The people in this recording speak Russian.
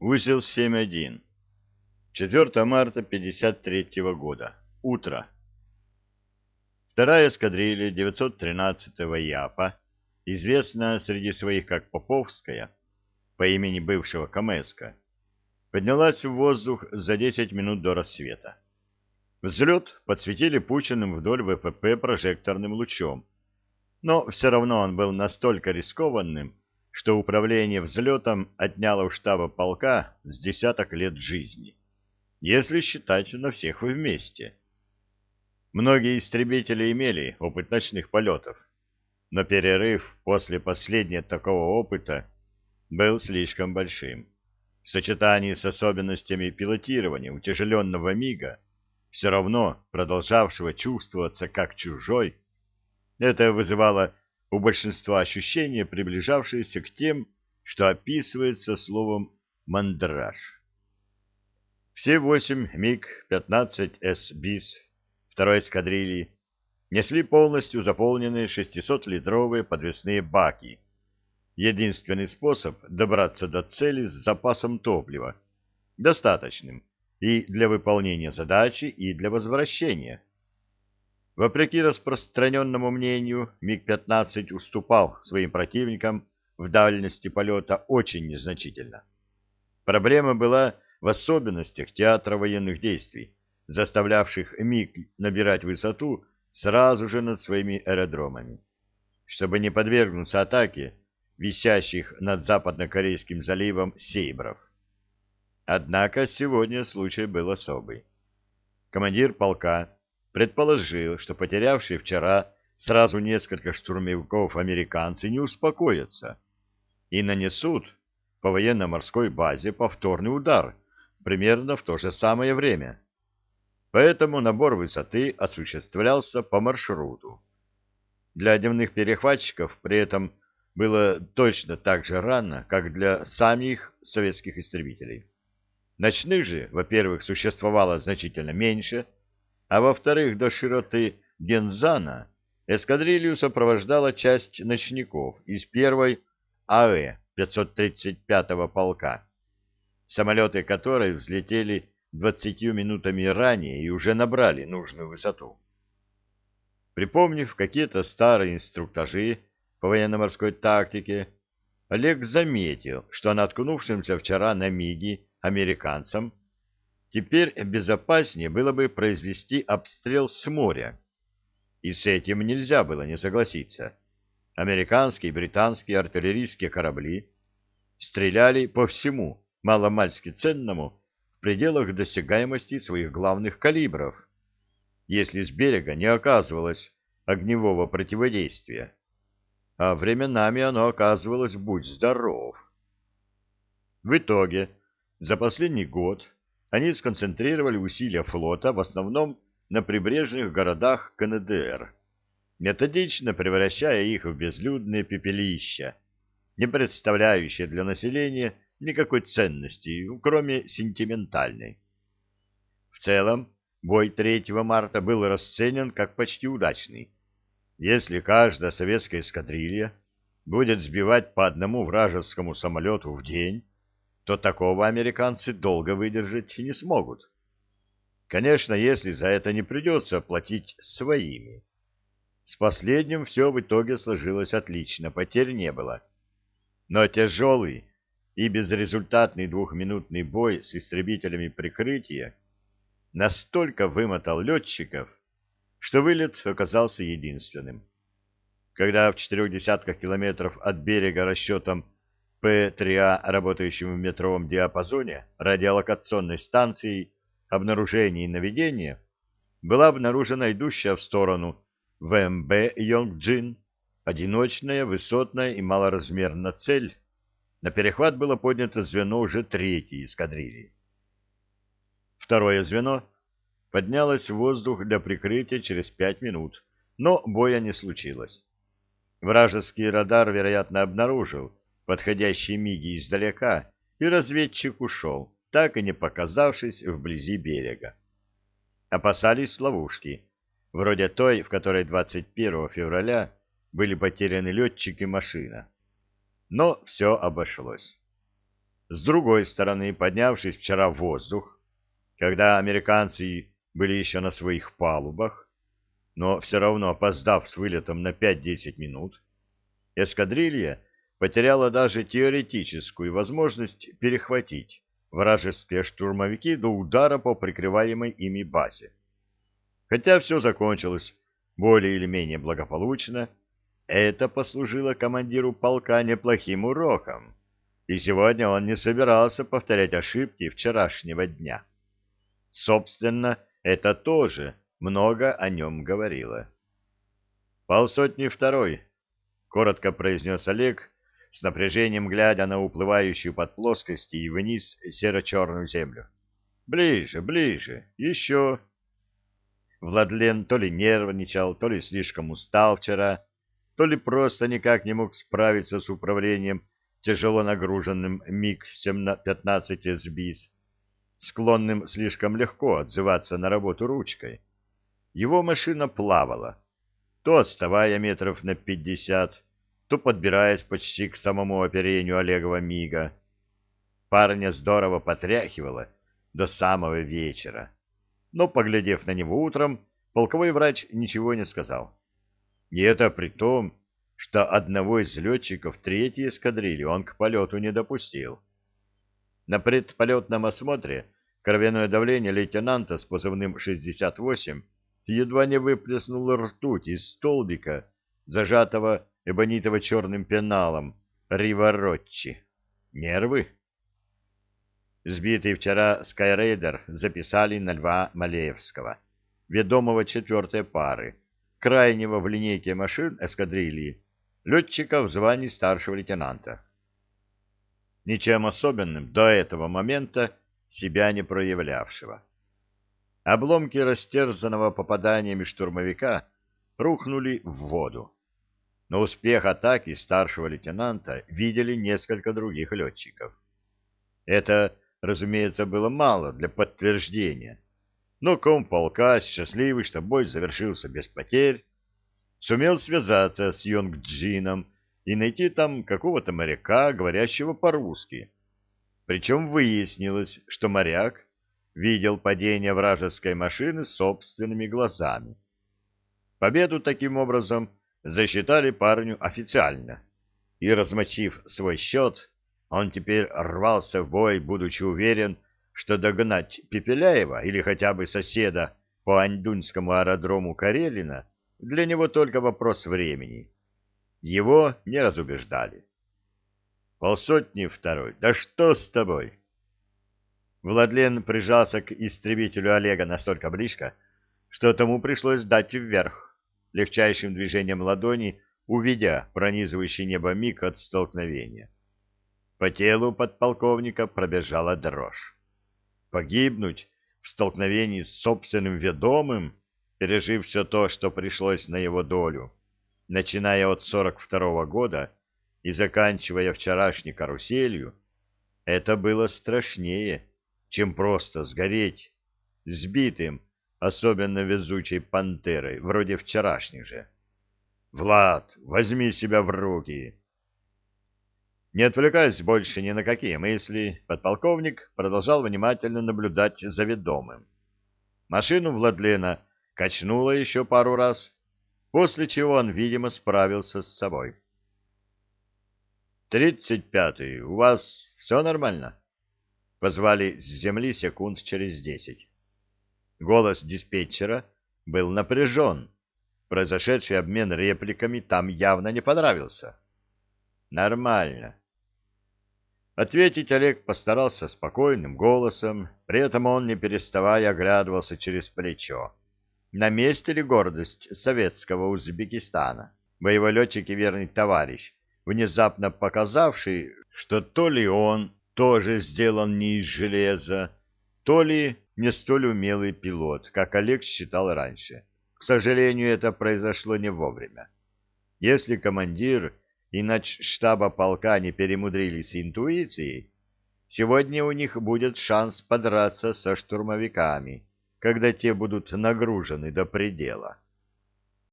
Узел 7.1. 4 марта 53 года. Утро. Вторая эскадрилья 913-го ЯПа, известная среди своих как Поповская, по имени бывшего Камеска, поднялась в воздух за 10 минут до рассвета. Взлет подсветили пученным вдоль ВПП прожекторным лучом, но все равно он был настолько рискованным, что управление взлетом отняло у штаба полка с десяток лет жизни, если считать на всех вместе. Многие истребители имели опыт ночных полетов, но перерыв после последнего такого опыта был слишком большим. В сочетании с особенностями пилотирования утяжеленного МИГа, все равно продолжавшего чувствоваться как чужой, это вызывало у большинства ощущения, приближавшиеся к тем, что описывается словом «мандраж». Все восемь МиГ-15С БИС второй эскадрильи несли полностью заполненные 600-литровые подвесные баки. Единственный способ добраться до цели с запасом топлива, достаточным и для выполнения задачи, и для возвращения. Вопреки распространенному мнению, МиГ-15 уступал своим противникам в дальности полета очень незначительно. Проблема была в особенностях театра военных действий, заставлявших МиГ набирать высоту сразу же над своими аэродромами. Чтобы не подвергнуться атаке висящих над западно-корейским заливом сейбров. Однако сегодня случай был особый. Командир полка предположил, что потерявшие вчера сразу несколько штурмовиков американцы не успокоятся и нанесут по военно-морской базе повторный удар примерно в то же самое время. Поэтому набор высоты осуществлялся по маршруту. Для дневных перехватчиков при этом было точно так же рано, как для самих советских истребителей. Ночных же, во-первых, существовало значительно меньше, а во-вторых, до широты Гензана эскадрилью сопровождала часть ночников из первой АЭ 535-го полка, самолеты которой взлетели двадцатью минутами ранее и уже набрали нужную высоту. Припомнив какие-то старые инструктажи по военно-морской тактике, Олег заметил, что наткнувшимся вчера на МИГи американцам теперь безопаснее было бы произвести обстрел с моря. И с этим нельзя было не согласиться. Американские и британские артиллерийские корабли стреляли по всему маломальски ценному в пределах досягаемости своих главных калибров, если с берега не оказывалось огневого противодействия. А временами оно оказывалось «будь здоров». В итоге, за последний год они сконцентрировали усилия флота в основном на прибрежных городах КНДР, методично превращая их в безлюдные пепелища, не представляющие для населения никакой ценности, кроме сентиментальной. В целом, бой 3 марта был расценен как почти удачный. Если каждая советская эскадрилья будет сбивать по одному вражескому самолету в день, то такого американцы долго выдержать не смогут. Конечно, если за это не придется платить своими. С последним все в итоге сложилось отлично, потерь не было. Но тяжелый и безрезультатный двухминутный бой с истребителями прикрытия настолько вымотал летчиков, что вылет оказался единственным. Когда в четырех десятках километров от берега расчетом П-3А, работающим в метровом диапазоне радиолокационной станции обнаружения и наведения, была обнаружена идущая в сторону ВМБ Йонгджин одиночная, высотная и малоразмерная цель. На перехват было поднято звено уже третьей эскадрильи. Второе звено поднялось в воздух для прикрытия через пять минут, но боя не случилось. Вражеский радар, вероятно, обнаружил, подходящие миги издалека, и разведчик ушел, так и не показавшись вблизи берега. Опасались ловушки, вроде той, в которой 21 февраля были потеряны летчик и машина. Но все обошлось. С другой стороны, поднявшись вчера в воздух, когда американцы были еще на своих палубах, но все равно опоздав с вылетом на 5-10 минут, эскадрилья потеряла даже теоретическую возможность перехватить вражеские штурмовики до удара по прикрываемой ими базе. Хотя все закончилось более или менее благополучно, это послужило командиру полка неплохим уроком, и сегодня он не собирался повторять ошибки вчерашнего дня. Собственно, это тоже много о нем говорило. «Полсотни второй», — коротко произнес Олег, с напряжением глядя на уплывающую под плоскости и вниз серо-черную землю. «Ближе, ближе, еще!» Владлен то ли нервничал, то ли слишком устал вчера, то ли просто никак не мог справиться с управлением тяжело нагруженным МиГ-15 СБИС, склонным слишком легко отзываться на работу ручкой. Его машина плавала, то отставая метров на пятьдесят, то подбираясь почти к самому оперению Олегова МиГа. Парня здорово потряхивало до самого вечера. Но, поглядев на него утром, полковой врач ничего не сказал. И это при том, что одного из летчиков третьей эскадрильи он к полету не допустил. На предполетном осмотре кровяное давление лейтенанта с позывным 68 едва не выплеснул ртуть из столбика, зажатого эбонитово-черным пеналом Риворотчи. Нервы? Сбитый вчера Скайрейдер записали на Льва Малеевского, ведомого четвертой пары, крайнего в линейке машин эскадрильи, летчика в звании старшего лейтенанта. Ничем особенным до этого момента себя не проявлявшего. Обломки растерзанного попаданиями штурмовика рухнули в воду. Но успех атаки старшего лейтенанта видели несколько других летчиков. Это, разумеется, было мало для подтверждения, но комполка, счастливый, что бой завершился без потерь, сумел связаться с Йонгджином и найти там какого-то моряка, говорящего по-русски. Причем выяснилось, что моряк видел падение вражеской машины собственными глазами. Победу таким образом засчитали парню официально, и, размочив свой счет, он теперь рвался в бой, будучи уверен, что догнать Пепеляева или хотя бы соседа по Андунскому аэродрому Карелина для него только вопрос времени. Его не разубеждали. Полсотни второй. Да что с тобой? Владлен прижался к истребителю Олега настолько близко, что тому пришлось дать вверх легчайшим движением ладони увидя пронизывающий небо миг от столкновения. По телу подполковника пробежала дрожь. Погибнуть в столкновении с собственным ведомым, пережив все то, что пришлось на его долю, начиная от 42-го года и заканчивая вчерашней каруселью, это было страшнее, чем просто сгореть, сбитым особенно везучей пантерой, вроде вчерашних же. «Влад, возьми себя в руки!» Не отвлекаясь больше ни на какие мысли, подполковник продолжал внимательно наблюдать за ведомым. Машину Владлена качнуло еще пару раз, после чего он, видимо, справился с собой. «Тридцать пятый, у вас все нормально?» Позвали с земли секунд через десять. Голос диспетчера был напряжен. Произошедший обмен репликами там явно не понравился. Нормально. Ответить Олег постарался спокойным голосом, при этом он, не переставая, оглядывался через плечо. На месте ли гордость советского Узбекистана? Боевой летчик и верный товарищ, внезапно показавший, что то ли он тоже сделан не из железа, то ли не столь умелый пилот, как Олег считал раньше. К сожалению, это произошло не вовремя. Если командир и штаба полка не перемудрили с интуицией, сегодня у них будет шанс подраться со штурмовиками, когда те будут нагружены до предела.